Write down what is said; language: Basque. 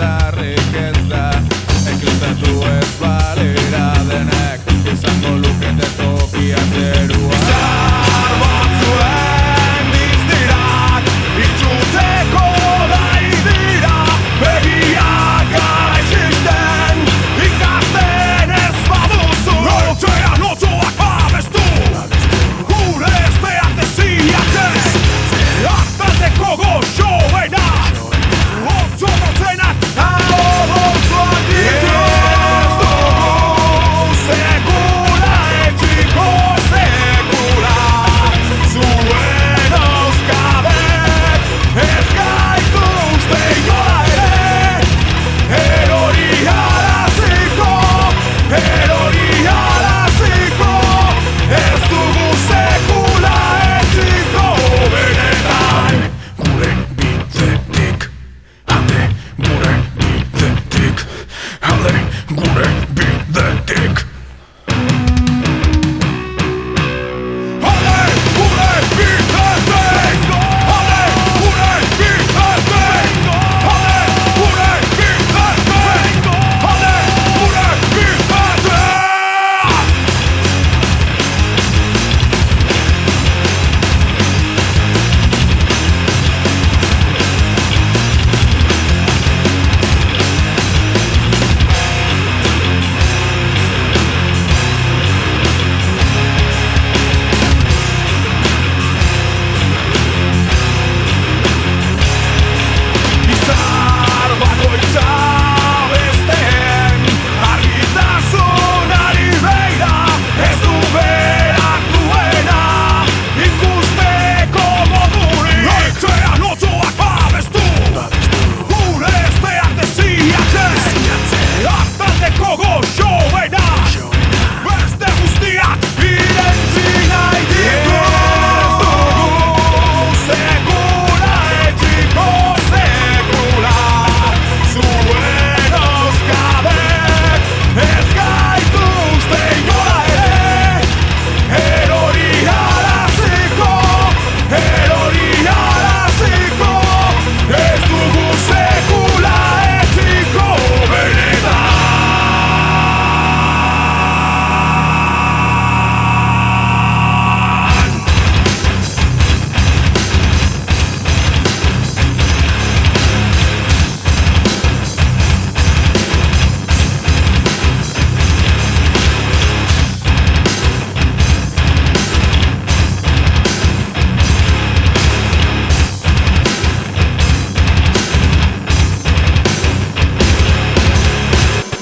bakarrik ez da Eklipetu ez balera denek Izango lukete tokia zeru.